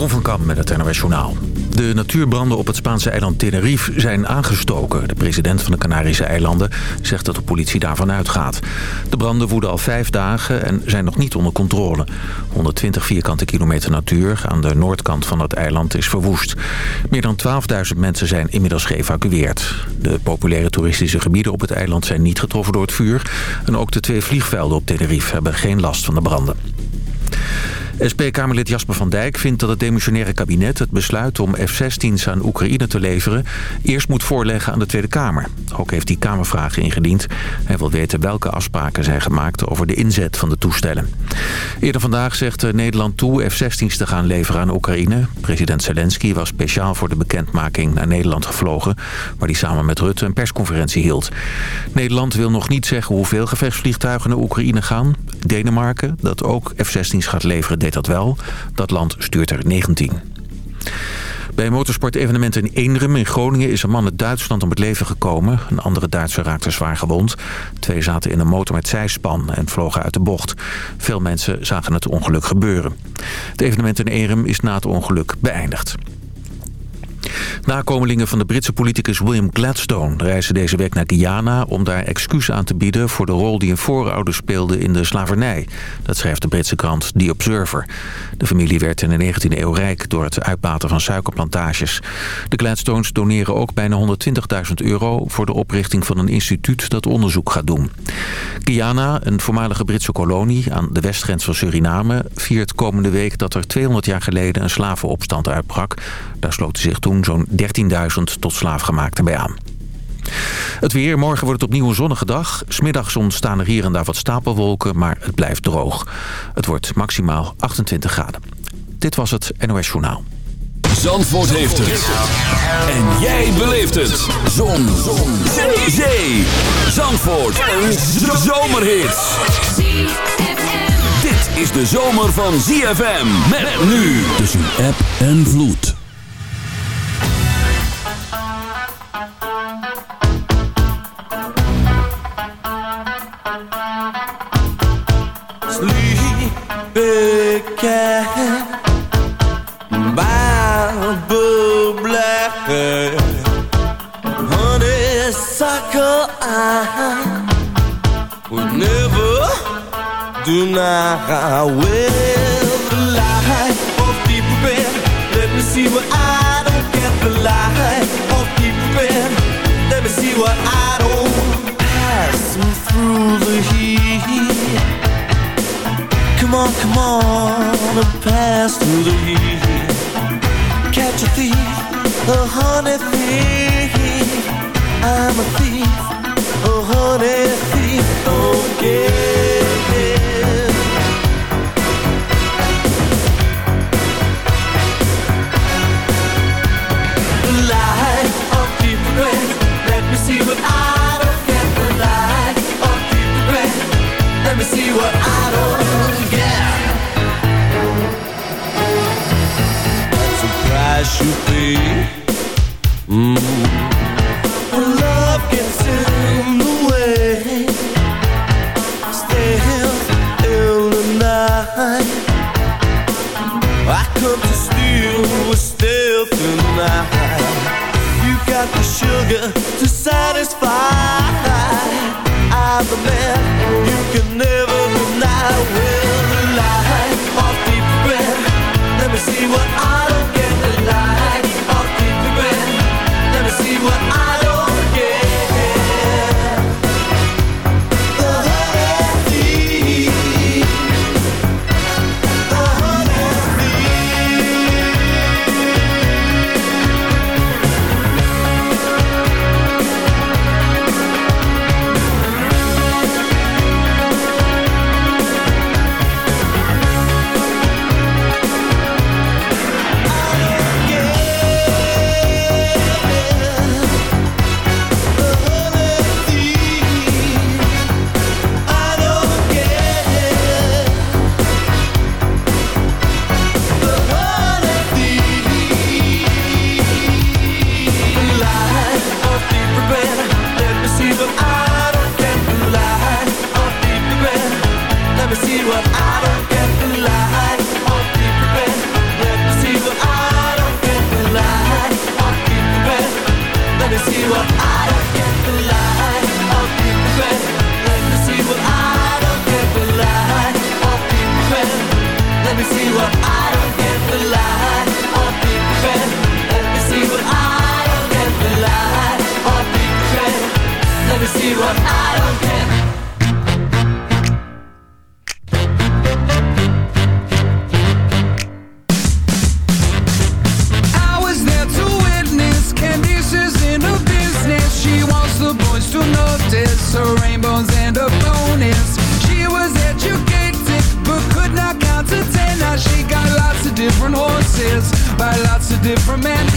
Jeroen van Kam met het NOS Journaal. De natuurbranden op het Spaanse eiland Tenerife zijn aangestoken. De president van de Canarische eilanden zegt dat de politie daarvan uitgaat. De branden woeden al vijf dagen en zijn nog niet onder controle. 120 vierkante kilometer natuur aan de noordkant van het eiland is verwoest. Meer dan 12.000 mensen zijn inmiddels geëvacueerd. De populaire toeristische gebieden op het eiland zijn niet getroffen door het vuur. En ook de twee vliegvelden op Tenerife hebben geen last van de branden. SP-Kamerlid Jasper van Dijk vindt dat het demissionaire kabinet... het besluit om F-16's aan Oekraïne te leveren... eerst moet voorleggen aan de Tweede Kamer. Ook heeft hij Kamervragen ingediend. Hij wil weten welke afspraken zijn gemaakt over de inzet van de toestellen. Eerder vandaag zegt Nederland toe F-16's te gaan leveren aan Oekraïne. President Zelensky was speciaal voor de bekendmaking naar Nederland gevlogen... waar hij samen met Rutte een persconferentie hield. Nederland wil nog niet zeggen hoeveel gevechtsvliegtuigen naar Oekraïne gaan. Denemarken, dat ook F-16's gaat leveren dat wel. Dat land stuurt er 19. Bij een motorsportevenement in Eenrum in Groningen is een man uit Duitsland om het leven gekomen. Een andere Duitser raakte zwaar gewond. Twee zaten in een motor met zijspan en vlogen uit de bocht. Veel mensen zagen het ongeluk gebeuren. Het evenement in Eenrum is na het ongeluk beëindigd. Nakomelingen van de Britse politicus William Gladstone reizen deze week naar Guyana... om daar excuus aan te bieden voor de rol die een voorouders speelde in de slavernij. Dat schrijft de Britse krant The Observer. De familie werd in de 19e eeuw rijk door het uitbaten van suikerplantages. De Gladstones doneren ook bijna 120.000 euro... voor de oprichting van een instituut dat onderzoek gaat doen. Guyana, een voormalige Britse kolonie aan de westgrens van Suriname... viert komende week dat er 200 jaar geleden een slavenopstand uitbrak. Daar sloten zich toen zo'n 13.000 tot slaafgemaakten bij aan. Het weer. Morgen wordt het opnieuw een zonnige dag. Smiddags ontstaan er hier en daar wat stapelwolken, maar het blijft droog. Het wordt maximaal 28 graden. Dit was het NOS Journaal. Zandvoort heeft het. En jij beleeft het. Zon. Zon. Zee. Zee. Zandvoort. Een zomerhit. Dit is de zomer van ZFM. Met nu tussen app en vloed. Cat Bible black Honeysuckle I uh-huh. would never deny uh, Well, the light of deep red Let me see what I don't get The light deep red Let me see what I don't Pass through Come on, come on, and pass through the heat. Catch a thief, a honey thief. I'm a thief, a honey thief. Don't get you pay. Mm. Love gets in the way. Still in the night. I come to steal stealth tonight. You got the sugar to satisfy. I'm the man you can never deny. The light. Let me see what I reprimand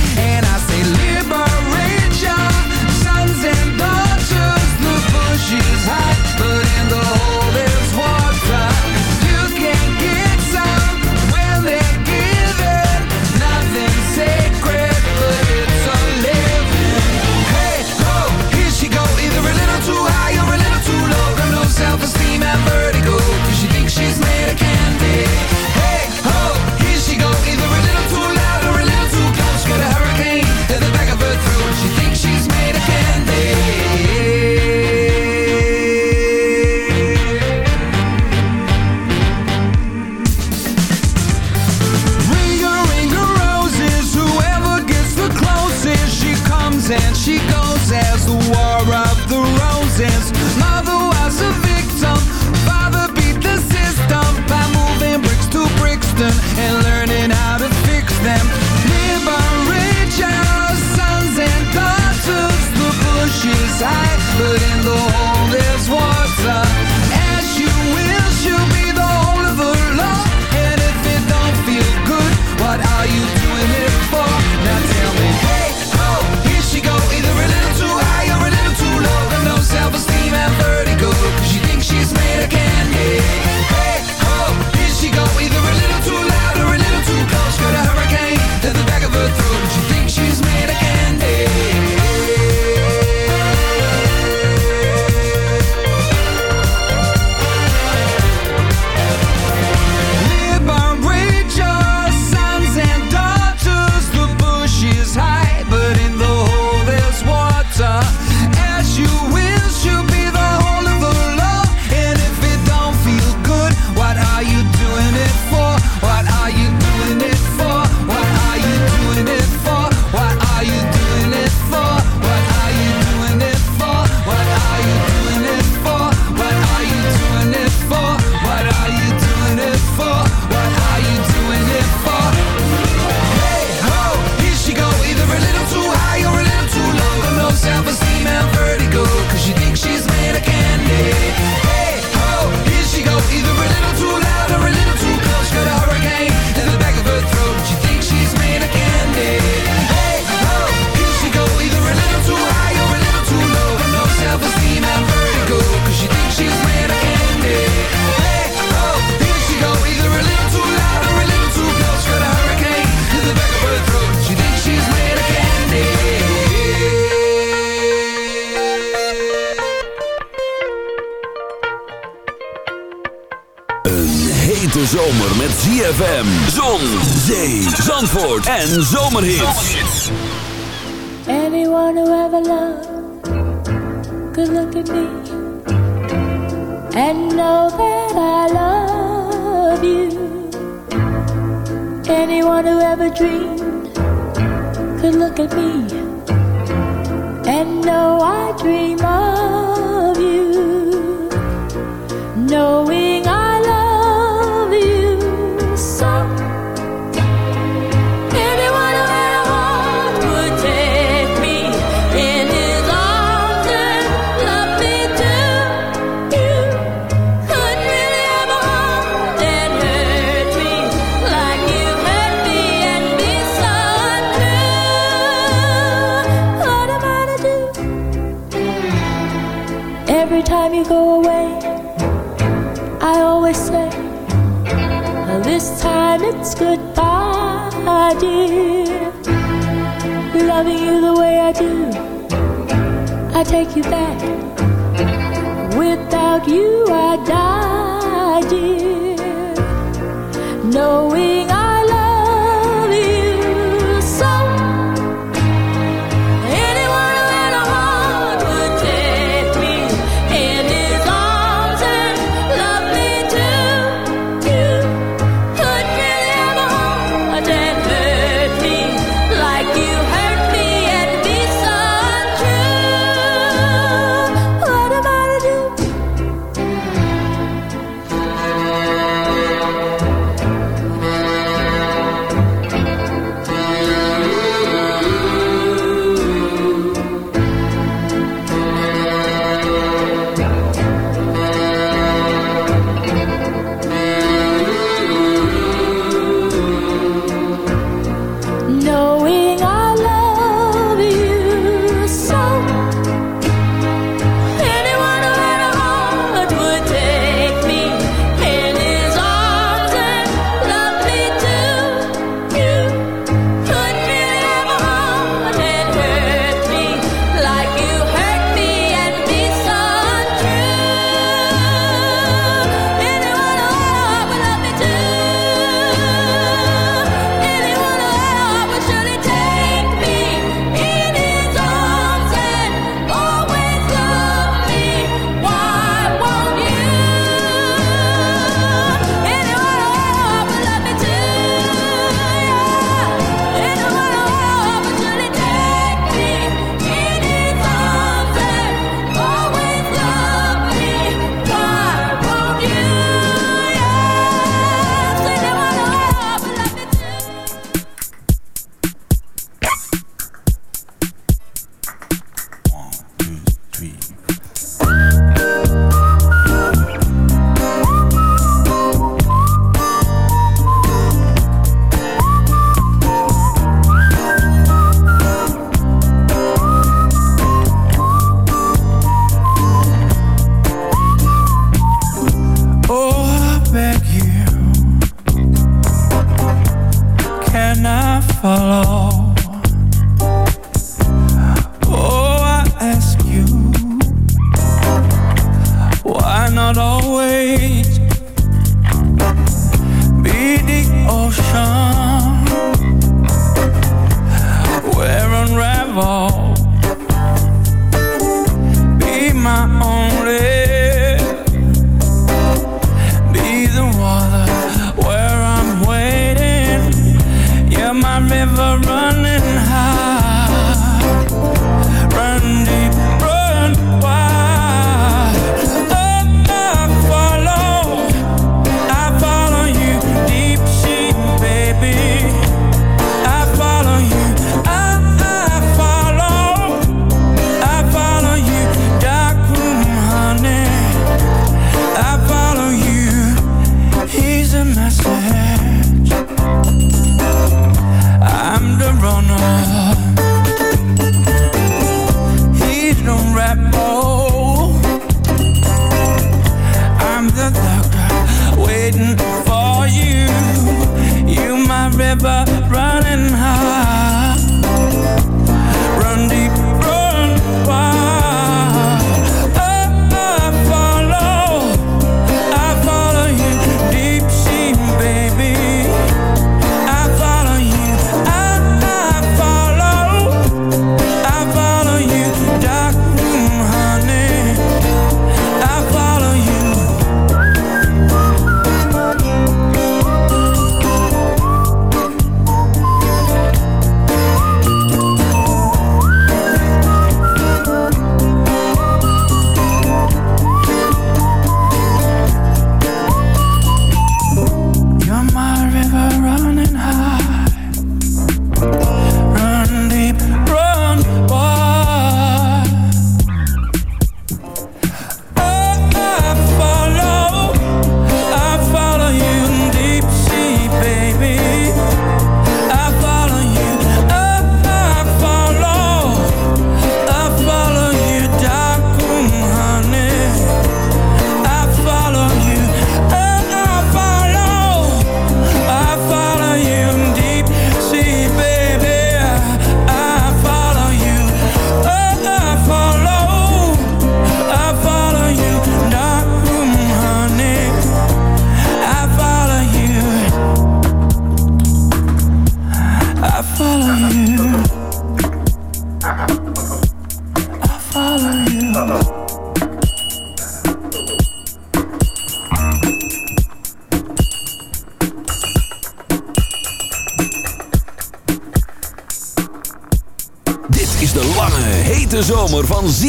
en zomerhits.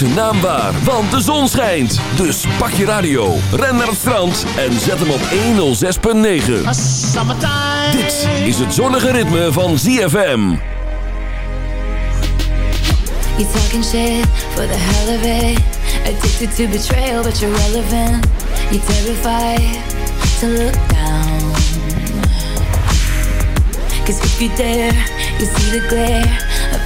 zijn naam waar, want de zon schijnt. Dus pak je radio, ren naar het strand en zet hem op 106.9. Dit is het zonnige ritme van ZFM. You talking shit for the hell of it. Addicted to betrayal, but you're relevant. You're terrified to look down. Cause if you dare, you see the glare.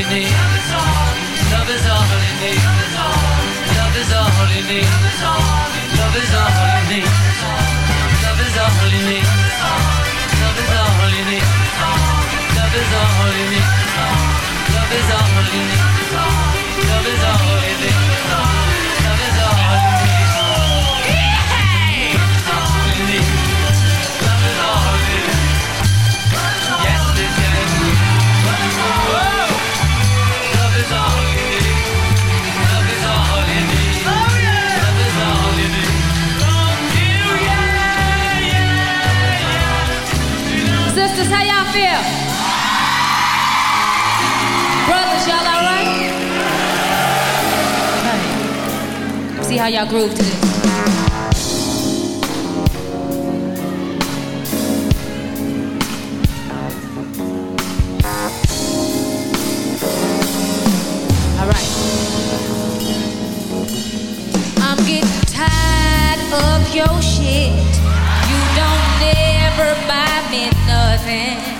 he needs. Love is all he needs. Love is all he needs. Love is all he needs. Love is all he needs. Love is all he needs. Love is all he needs. Love is all he. Love is all. fifth. Brothers, y'all all right? All right. See how y'all groove to this. your shit. You don't never buy me nothing.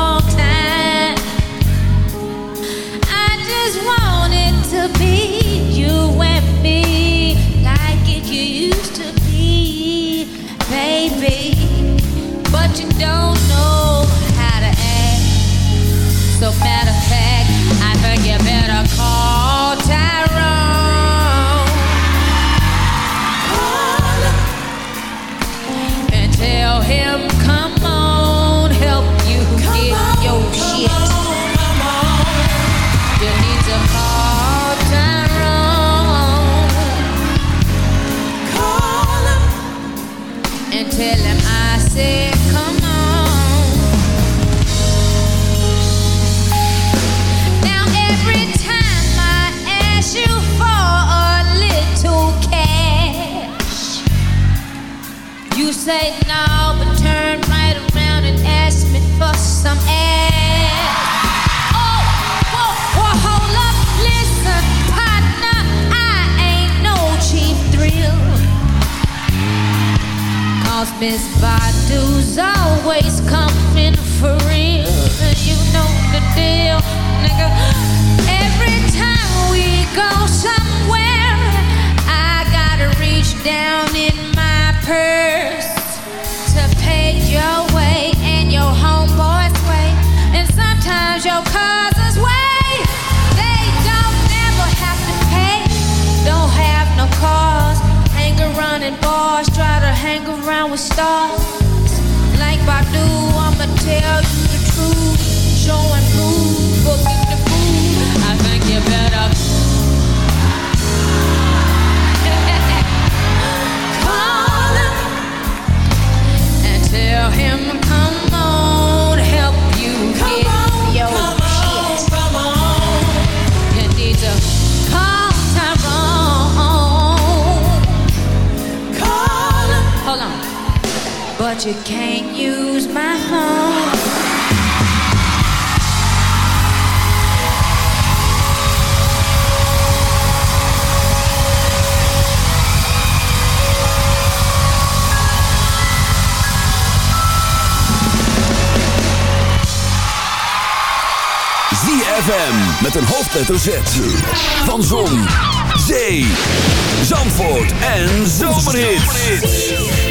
you can't use my phone. ZFM met een hoofdletter Z van Zon, Zee, Zandvoort en Zomerhit.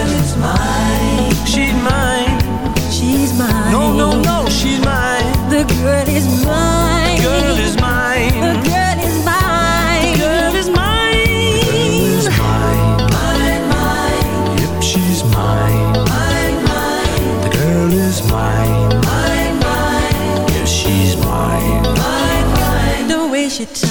mine. No, no, no, she's mine. The girl is mine. The girl is mine The girl is mine. The girl is mine. Mine, mine. Yep, she's mine. Mine, mine. The girl is mine. Mine, mine. Yes, she's mine. Mine, mine. Don't waste your time.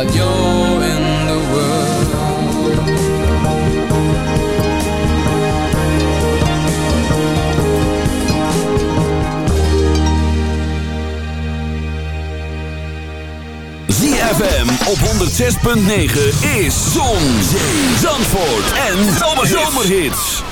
while you're in the world. ZFM op 106.9 is Zon, Zandvoort en Zomerhits. Loop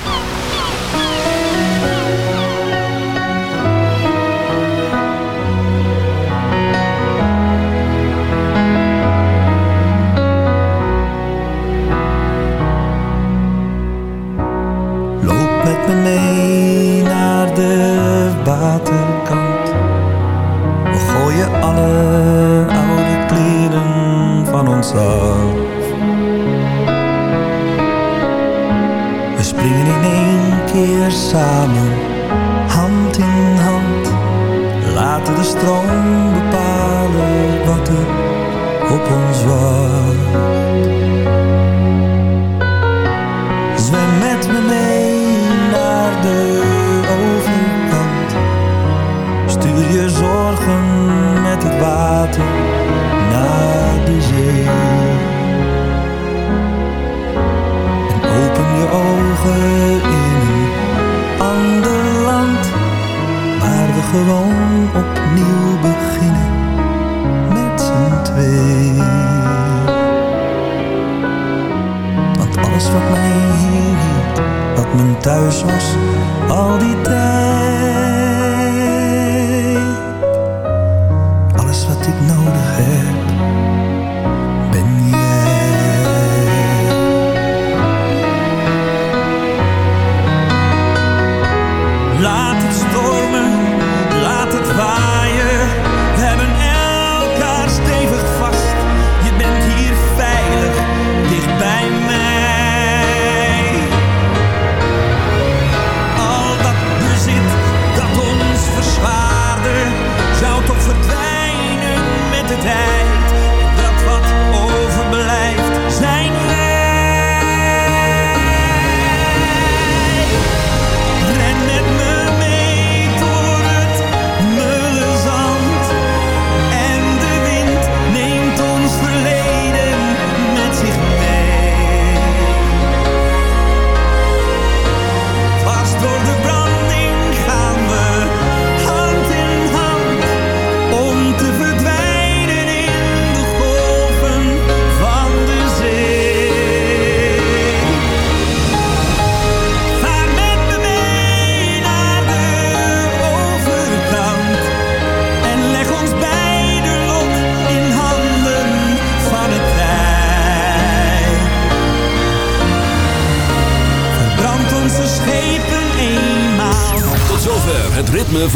keer alone